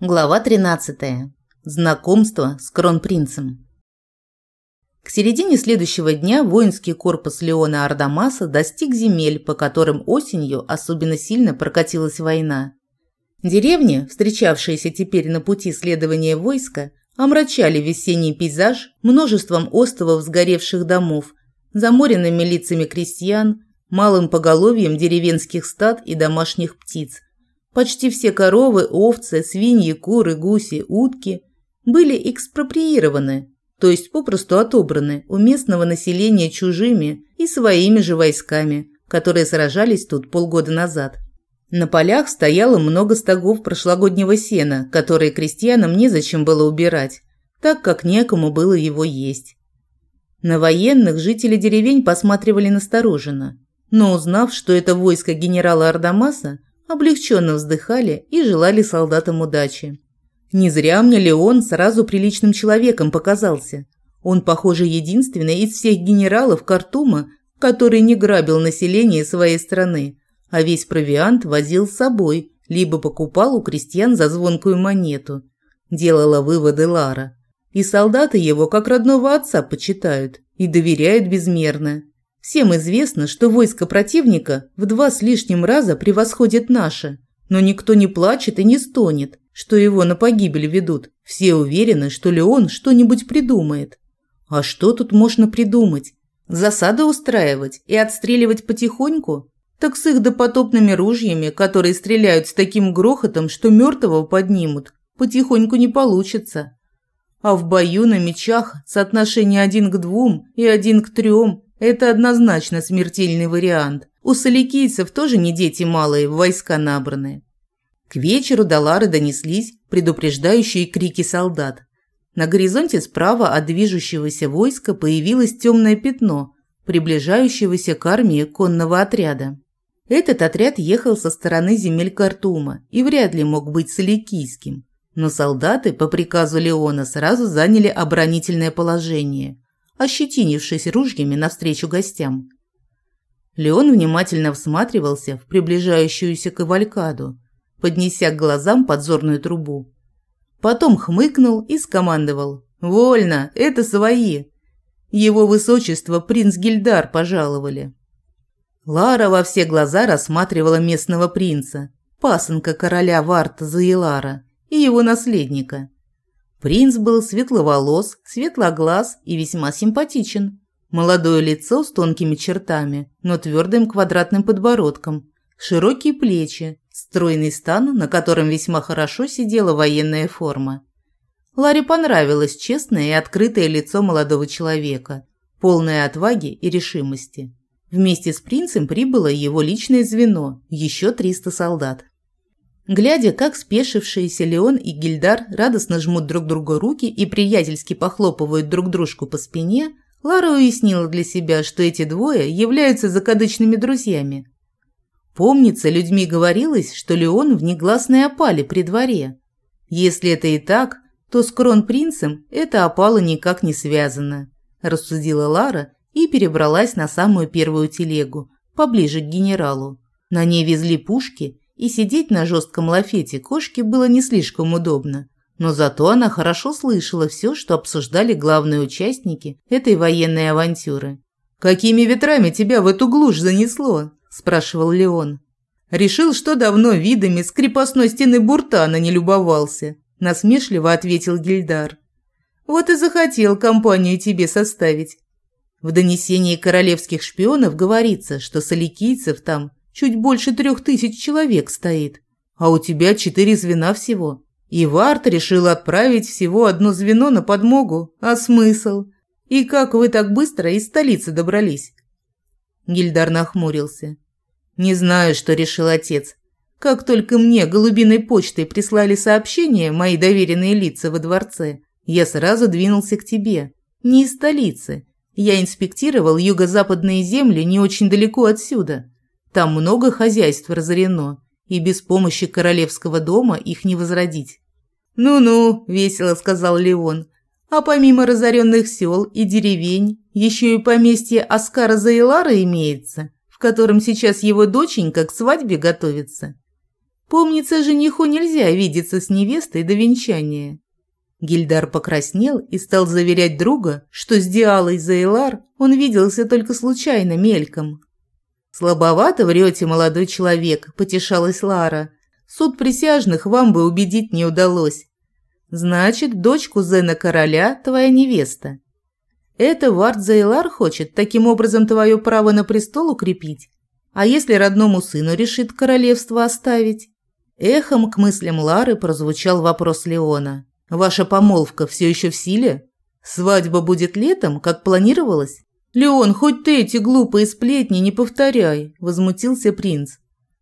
Глава 13. Знакомство с кронпринцем. К середине следующего дня воинский корпус Леона Ардамаса достиг земель, по которым осенью особенно сильно прокатилась война. Деревни, встречавшиеся теперь на пути следования войска, омрачали весенний пейзаж множеством островов сгоревших домов, заморенными лицами крестьян, малым поголовьем деревенских стад и домашних птиц, Почти все коровы, овцы, свиньи, куры, гуси, утки были экспроприированы, то есть попросту отобраны у местного населения чужими и своими же войсками, которые сражались тут полгода назад. На полях стояло много стогов прошлогоднего сена, которые крестьянам незачем было убирать, так как некому было его есть. На военных жители деревень посматривали настороженно, но узнав, что это войско генерала Ардамаса, облегченно вздыхали и желали солдатам удачи. Не зря мне Леон сразу приличным человеком показался. Он, похоже, единственный из всех генералов Картума, который не грабил население своей страны, а весь провиант возил с собой, либо покупал у крестьян за звонкую монету. Делала выводы Лара. И солдаты его как родного отца почитают и доверяют безмерно. Всем известно, что войско противника в два с лишним раза превосходит наше, но никто не плачет и не стонет, что его на погибель ведут. Все уверены, что Леон что-нибудь придумает. А что тут можно придумать? Засады устраивать и отстреливать потихоньку? Так с их допотопными ружьями, которые стреляют с таким грохотом, что мертвого поднимут, потихоньку не получится. А в бою на мечах соотношение один к двум и один к трем это однозначно смертельный вариант. У соликийцев тоже не дети малые, войска набраны. К вечеру до Лары донеслись предупреждающие крики солдат. На горизонте справа от движущегося войска появилось темное пятно, приближающегося к армии конного отряда. Этот отряд ехал со стороны земель Картума и вряд ли мог быть соликийским. Но солдаты по приказу Леона сразу заняли оборонительное положение, ощетинившись ружьями навстречу гостям. Леон внимательно всматривался в приближающуюся кавалькаду, поднеся к глазам подзорную трубу. Потом хмыкнул и скомандовал. «Вольно, это свои!» Его высочество принц Гильдар пожаловали. Лара во все глаза рассматривала местного принца, пасынка короля Варта Заилара и его наследника. Принц был светловолос, светлоглаз и весьма симпатичен. Молодое лицо с тонкими чертами, но твердым квадратным подбородком, широкие плечи, стройный стан, на котором весьма хорошо сидела военная форма. Ларе понравилось честное и открытое лицо молодого человека, полное отваги и решимости. Вместе с принцем прибыло его личное звено, еще 300 солдат. Глядя, как спешившиеся Леон и Гильдар радостно жмут друг другу руки и приятельски похлопывают друг дружку по спине, Лара уяснила для себя, что эти двое являются закадычными друзьями. Помнится, людьми говорилось, что Леон в негласной опале при дворе. Если это и так, то с кронпринцем эта опала никак не связана, рассудила Лара и перебралась на самую первую телегу, поближе к генералу. На ней везли пушки и сидеть на жестком лафете кошке было не слишком удобно. Но зато она хорошо слышала все, что обсуждали главные участники этой военной авантюры. «Какими ветрами тебя в эту глушь занесло?» – спрашивал Леон. «Решил, что давно видами с крепостной стены Буртана не любовался», – насмешливо ответил Гильдар. «Вот и захотел компанию тебе составить. В донесении королевских шпионов говорится, что соликийцев там Чуть больше трех тысяч человек стоит, а у тебя четыре звена всего. И Варт решил отправить всего одно звено на подмогу. А смысл? И как вы так быстро из столицы добрались?» Гильдар нахмурился. «Не знаю, что решил отец. Как только мне голубиной почтой прислали сообщение мои доверенные лица во дворце, я сразу двинулся к тебе. Не из столицы. Я инспектировал юго-западные земли не очень далеко отсюда. Там много хозяйств разорено, и без помощи королевского дома их не возродить. «Ну-ну», – весело сказал Леон. «А помимо разоренных сел и деревень, еще и поместье Аскара Заилара имеется, в котором сейчас его доченька к свадьбе готовится. Помнится, жениху нельзя видеться с невестой до венчания. Гильдар покраснел и стал заверять друга, что с Диалой Зейлар он виделся только случайно, мельком. «Слабовато врете, молодой человек», – потешалась Лара. «Суд присяжных вам бы убедить не удалось. Значит, дочку Зена Короля – твоя невеста. Это Вард Зейлар хочет таким образом твое право на престол укрепить? А если родному сыну решит королевство оставить?» Эхом к мыслям Лары прозвучал вопрос Леона. «Ваша помолвка все еще в силе? Свадьба будет летом, как планировалось?» «Леон, хоть ты эти глупые сплетни не повторяй», – возмутился принц.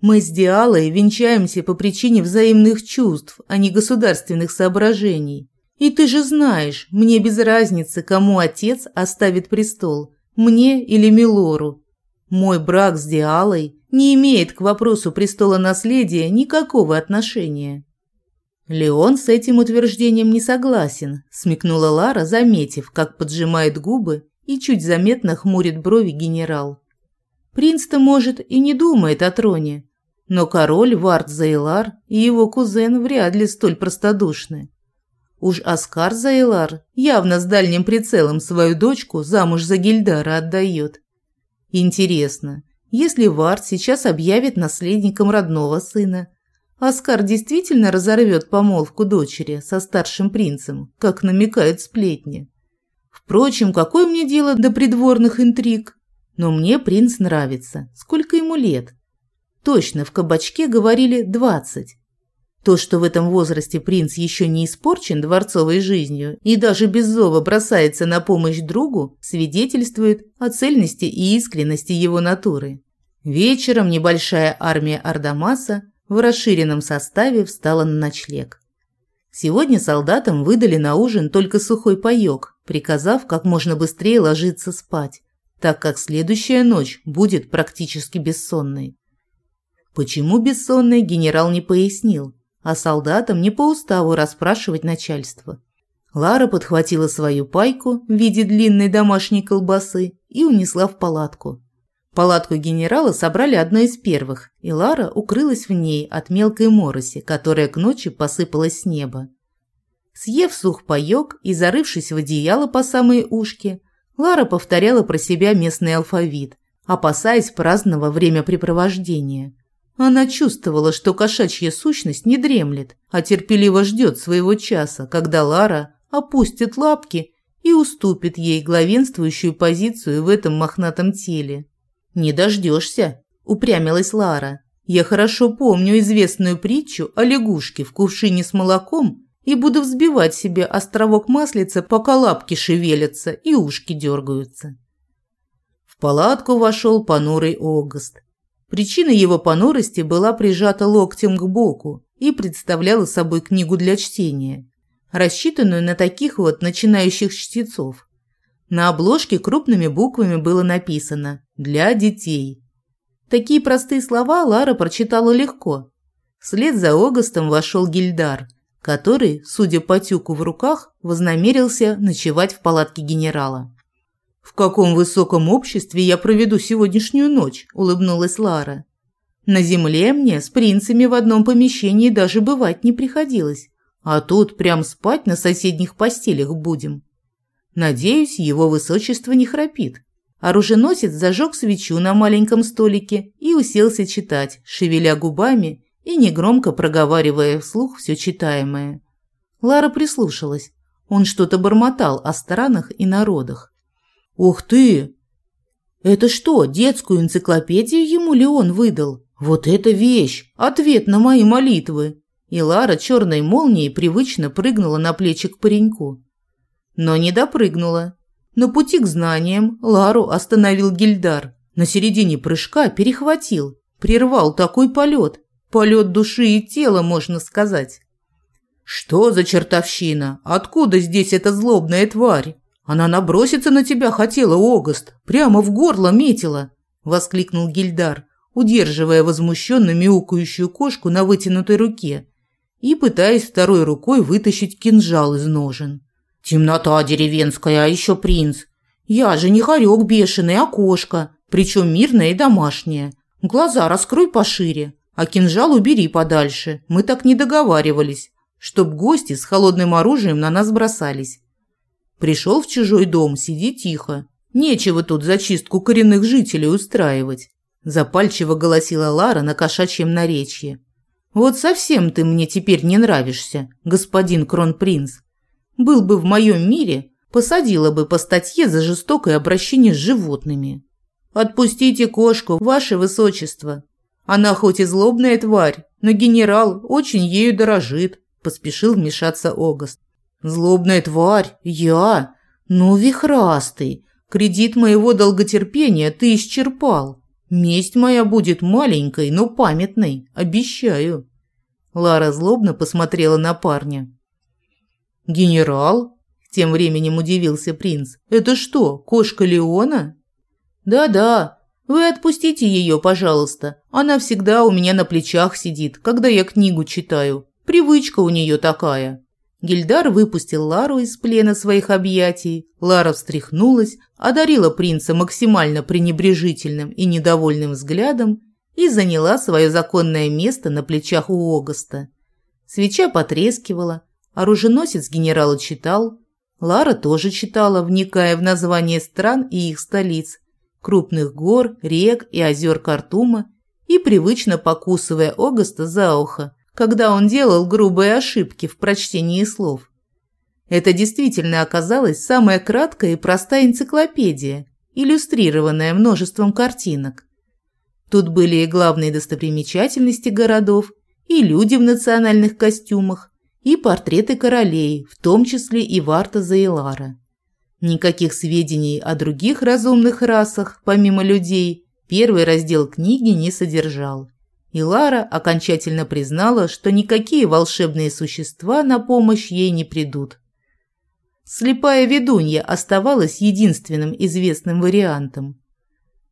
«Мы с Диалой венчаемся по причине взаимных чувств, а не государственных соображений. И ты же знаешь, мне без разницы, кому отец оставит престол, мне или Милору. Мой брак с Диалой не имеет к вопросу престола наследия никакого отношения». Леон с этим утверждением не согласен, смекнула Лара, заметив, как поджимает губы и чуть заметно хмурит брови генерал. Принц-то, может, и не думает о троне, но король Вард Зейлар и его кузен вряд ли столь простодушны. Уж Аскар Зейлар явно с дальним прицелом свою дочку замуж за Гильдара отдает. Интересно, если Вард сейчас объявит наследником родного сына, Аскар действительно разорвет помолвку дочери со старшим принцем, как намекают сплетни? Впрочем, какое мне дело до придворных интриг? Но мне принц нравится. Сколько ему лет? Точно, в кабачке говорили двадцать. То, что в этом возрасте принц еще не испорчен дворцовой жизнью и даже без зова бросается на помощь другу, свидетельствует о цельности и искренности его натуры. Вечером небольшая армия Ардамаса в расширенном составе встала на ночлег. Сегодня солдатам выдали на ужин только сухой паёк, приказав как можно быстрее ложиться спать, так как следующая ночь будет практически бессонной. Почему бессонной, генерал не пояснил, а солдатам не по уставу расспрашивать начальство. Лара подхватила свою пайку в виде длинной домашней колбасы и унесла в палатку. Палатку генерала собрали одной из первых, и Лара укрылась в ней от мелкой мороси, которая к ночи посыпалась с неба. Съев сух паёк и зарывшись в одеяло по самые ушки, Лара повторяла про себя местный алфавит, опасаясь праздного времяпрепровождения. Она чувствовала, что кошачья сущность не дремлет, а терпеливо ждет своего часа, когда Лара опустит лапки и уступит ей главенствующую позицию в этом мохнатом теле. «Не дождешься», – упрямилась Лара. «Я хорошо помню известную притчу о лягушке в кувшине с молоком и буду взбивать себе островок маслица, пока лапки шевелятся и ушки дергаются». В палатку вошел понурый Огост. Причина его понурости была прижата локтем к боку и представляла собой книгу для чтения, рассчитанную на таких вот начинающих чтецов. На обложке крупными буквами было написано «Для детей». Такие простые слова Лара прочитала легко. Вслед за Огастом вошел Гильдар, который, судя по тюку в руках, вознамерился ночевать в палатке генерала. «В каком высоком обществе я проведу сегодняшнюю ночь?» – улыбнулась Лара. «На земле мне с принцами в одном помещении даже бывать не приходилось, а тут прям спать на соседних постелях будем». Надеюсь, его высочество не храпит. Оруженосец зажег свечу на маленьком столике и уселся читать, шевеля губами и негромко проговаривая вслух все читаемое. Лара прислушалась. Он что-то бормотал о странах и народах. «Ух ты! Это что, детскую энциклопедию ему ли он выдал? Вот это вещь! Ответ на мои молитвы!» И Лара черной молнией привычно прыгнула на плечи к пареньку но не допрыгнула. На пути к знаниям Лару остановил Гильдар. На середине прыжка перехватил, прервал такой полет. Полет души и тела, можно сказать. «Что за чертовщина? Откуда здесь эта злобная тварь? Она наброситься на тебя хотела, Огост, прямо в горло метила!» – воскликнул Гильдар, удерживая возмущенно мяукающую кошку на вытянутой руке и пытаясь второй рукой вытащить кинжал из ножен. Темнота деревенская, а еще принц. Я же не хорек бешеный, а кошка, причем мирная и домашняя. Глаза раскрой пошире. А кинжал убери подальше, мы так не договаривались, чтоб гости с холодным оружием на нас бросались. Пришел в чужой дом, сиди тихо. Нечего тут зачистку коренных жителей устраивать. Запальчиво голосила Лара на кошачьем наречье. Вот совсем ты мне теперь не нравишься, господин кронпринц. Был бы в моем мире, посадила бы по статье за жестокое обращение с животными. Отпустите кошку, ваше высочество, она хоть и злобная тварь, но генерал очень ею дорожит, поспешил вмешаться Огост. Злобная тварь? Я? Ну, вихрастый. Кредит моего долготерпения ты исчерпал. Месть моя будет маленькой, но памятной, обещаю. Лара злобно посмотрела на парня. Генерал? Тем временем удивился принц. Это что, кошка Леона? Да-да, вы отпустите ее, пожалуйста. Она всегда у меня на плечах сидит, когда я книгу читаю. Привычка у нее такая». Гильдар выпустил Лару из плена своих объятий. Лара встряхнулась, одарила принца максимально пренебрежительным и недовольным взглядом и заняла свое законное место на плечах у Огоста. Свеча потрескивала, оруженосец генерала читал. Лара тоже читала, вникая в названия стран и их столиц, крупных гор, рек и озер Картума и привычно покусывая Огоста за ухо, когда он делал грубые ошибки в прочтении слов. Это действительно оказалась самая краткая и простая энциклопедия, иллюстрированная множеством картинок. Тут были и главные достопримечательности городов, и люди в национальных костюмах, и портреты королей, в том числе и Варта Заилара. Никаких сведений о других разумных расах, помимо людей, первый раздел книги не содержал. И Лара окончательно признала, что никакие волшебные существа на помощь ей не придут. Слепая ведунья оставалась единственным известным вариантом.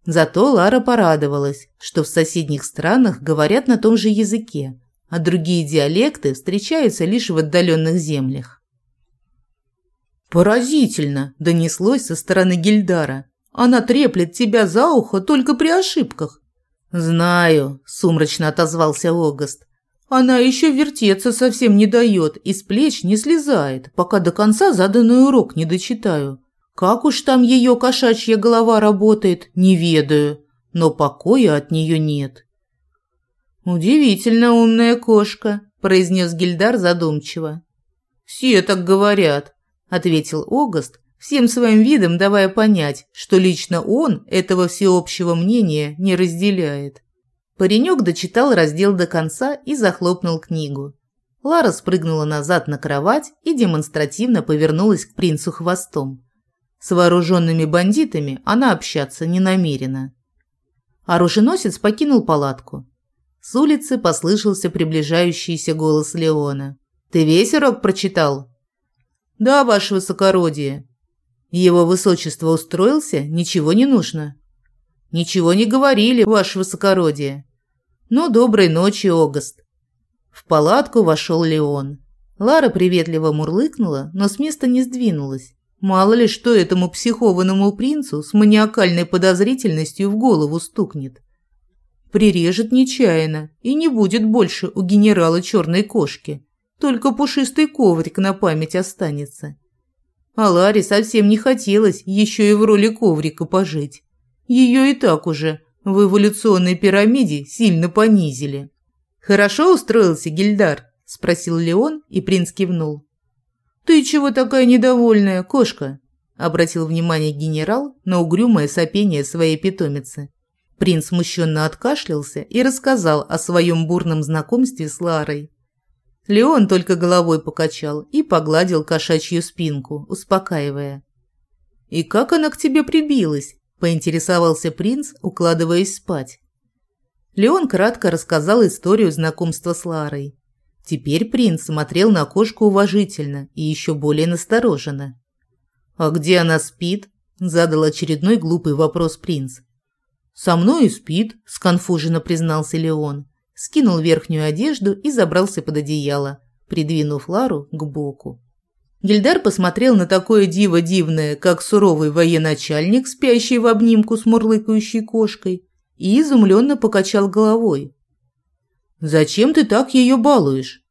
Зато Лара порадовалась, что в соседних странах говорят на том же языке, а другие диалекты встречаются лишь в отдаленных землях. «Поразительно!» – донеслось со стороны Гильдара. «Она треплет тебя за ухо только при ошибках». «Знаю», – сумрачно отозвался Огост. «Она еще вертеться совсем не дает и с плеч не слезает, пока до конца заданный урок не дочитаю. Как уж там ее кошачья голова работает, не ведаю, но покоя от нее нет». «Удивительно умная кошка», – произнес Гильдар задумчиво. «Все так говорят», – ответил Огост, всем своим видом давая понять, что лично он этого всеобщего мнения не разделяет. Паренек дочитал раздел до конца и захлопнул книгу. Лара спрыгнула назад на кровать и демонстративно повернулась к принцу хвостом. С вооруженными бандитами она общаться не намерена. Оруженосец покинул палатку. С улицы послышался приближающийся голос Леона. «Ты весь урок прочитал?» «Да, ваше высокородие». «Его высочество устроился? Ничего не нужно?» «Ничего не говорили, ваше высокородие». «Ну, доброй ночи, Огост». В палатку вошел Леон. Лара приветливо мурлыкнула, но с места не сдвинулась. Мало ли что этому психованному принцу с маниакальной подозрительностью в голову стукнет. Прирежет нечаянно, и не будет больше у генерала черной кошки. Только пушистый коврик на память останется. А Ларе совсем не хотелось еще и в роли коврика пожить. Ее и так уже в эволюционной пирамиде сильно понизили. «Хорошо устроился Гильдар?» – спросил Леон, и принц кивнул. «Ты чего такая недовольная, кошка?» – обратил внимание генерал на угрюмое сопение своей питомицы. Принц смущенно откашлялся и рассказал о своем бурном знакомстве с Ларой. Леон только головой покачал и погладил кошачью спинку, успокаивая. «И как она к тебе прибилась?» – поинтересовался принц, укладываясь спать. Леон кратко рассказал историю знакомства с Ларой. Теперь принц смотрел на кошку уважительно и еще более настороженно. «А где она спит?» – задал очередной глупый вопрос принц. «Со мной и спит», – сконфуженно признался Леон скинул верхнюю одежду и забрался под одеяло, придвинув Лару к боку. Гильдар посмотрел на такое диво дивное, как суровый военачальник, спящий в обнимку с мурлыкающей кошкой, и изумленно покачал головой. Зачем ты так ее балуешь?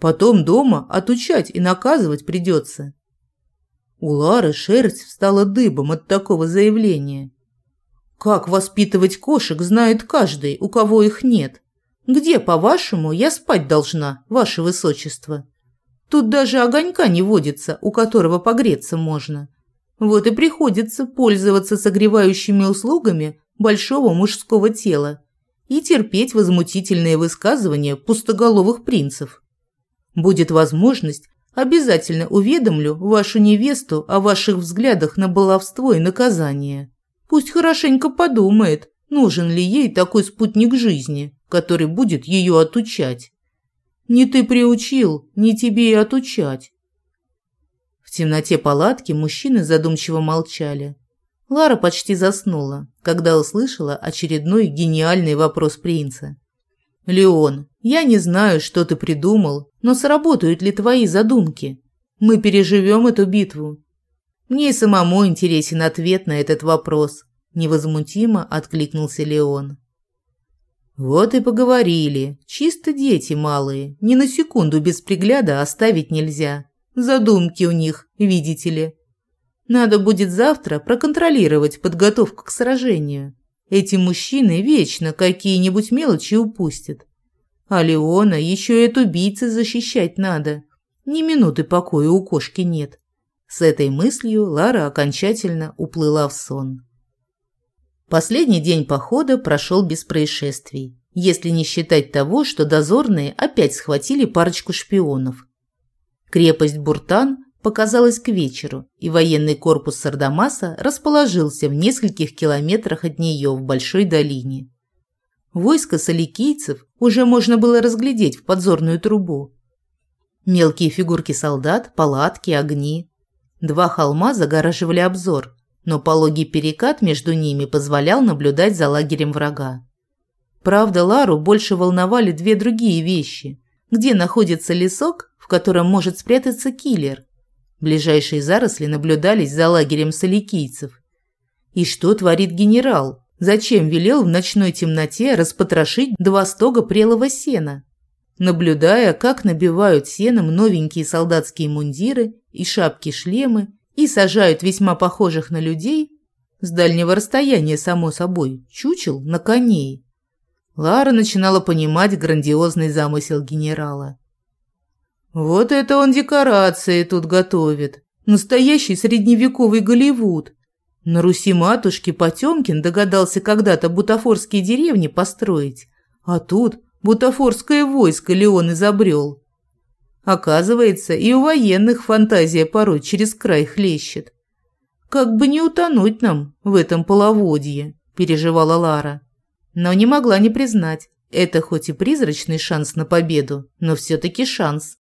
Потом дома отучать и наказывать придется. У Лары шерсть встала дыбом от такого заявления. Как воспитывать кошек знает каждый, у кого их нет. Где, по-вашему, я спать должна, ваше высочество? Тут даже огонька не водится, у которого погреться можно. Вот и приходится пользоваться согревающими услугами большого мужского тела и терпеть возмутительные высказывания пустоголовых принцев. Будет возможность, обязательно уведомлю вашу невесту о ваших взглядах на баловство и наказание. Пусть хорошенько подумает, нужен ли ей такой спутник жизни, который будет ее отучать. Не ты приучил, не тебе и отучать. В темноте палатки мужчины задумчиво молчали. Лара почти заснула, когда услышала очередной гениальный вопрос принца. «Леон, я не знаю, что ты придумал, но сработают ли твои задумки? Мы переживем эту битву». Мне и самому интересен ответ на этот вопрос, невозмутимо откликнулся Леон. Вот и поговорили. Чисто дети малые, ни на секунду без пригляда оставить нельзя. Задумки у них, видите ли. Надо будет завтра проконтролировать подготовку к сражению. Эти мужчины вечно какие-нибудь мелочи упустят. А Леона еще и от убийцы защищать надо. Ни минуты покоя у кошки нет. С этой мыслью Лара окончательно уплыла в сон. Последний день похода прошел без происшествий, если не считать того, что дозорные опять схватили парочку шпионов. Крепость Буртан показалась к вечеру, и военный корпус Сардамаса расположился в нескольких километрах от нее в большой долине. Войско соликийцев уже можно было разглядеть в подзорную трубу. Мелкие фигурки солдат, палатки, огни. Два холма загораживали обзор, но пологий перекат между ними позволял наблюдать за лагерем врага. Правда, Лару больше волновали две другие вещи. Где находится лесок, в котором может спрятаться киллер, Ближайшие заросли наблюдались за лагерем соликийцев. И что творит генерал? Зачем велел в ночной темноте распотрошить два стога прелого сена? Наблюдая, как набивают сеном новенькие солдатские мундиры и шапки-шлемы и сажают весьма похожих на людей, с дальнего расстояния, само собой, чучел на коней. Лара начинала понимать грандиозный замысел генерала. Вот это он декорации тут готовит. Настоящий средневековый Голливуд. На Руси матушки Потемкин догадался когда-то бутафорские деревни построить. А тут бутафорское войско Леон изобрел. Оказывается, и у военных фантазия порой через край хлещет. «Как бы не утонуть нам в этом половодье», – переживала Лара. Но не могла не признать, это хоть и призрачный шанс на победу, но все-таки шанс.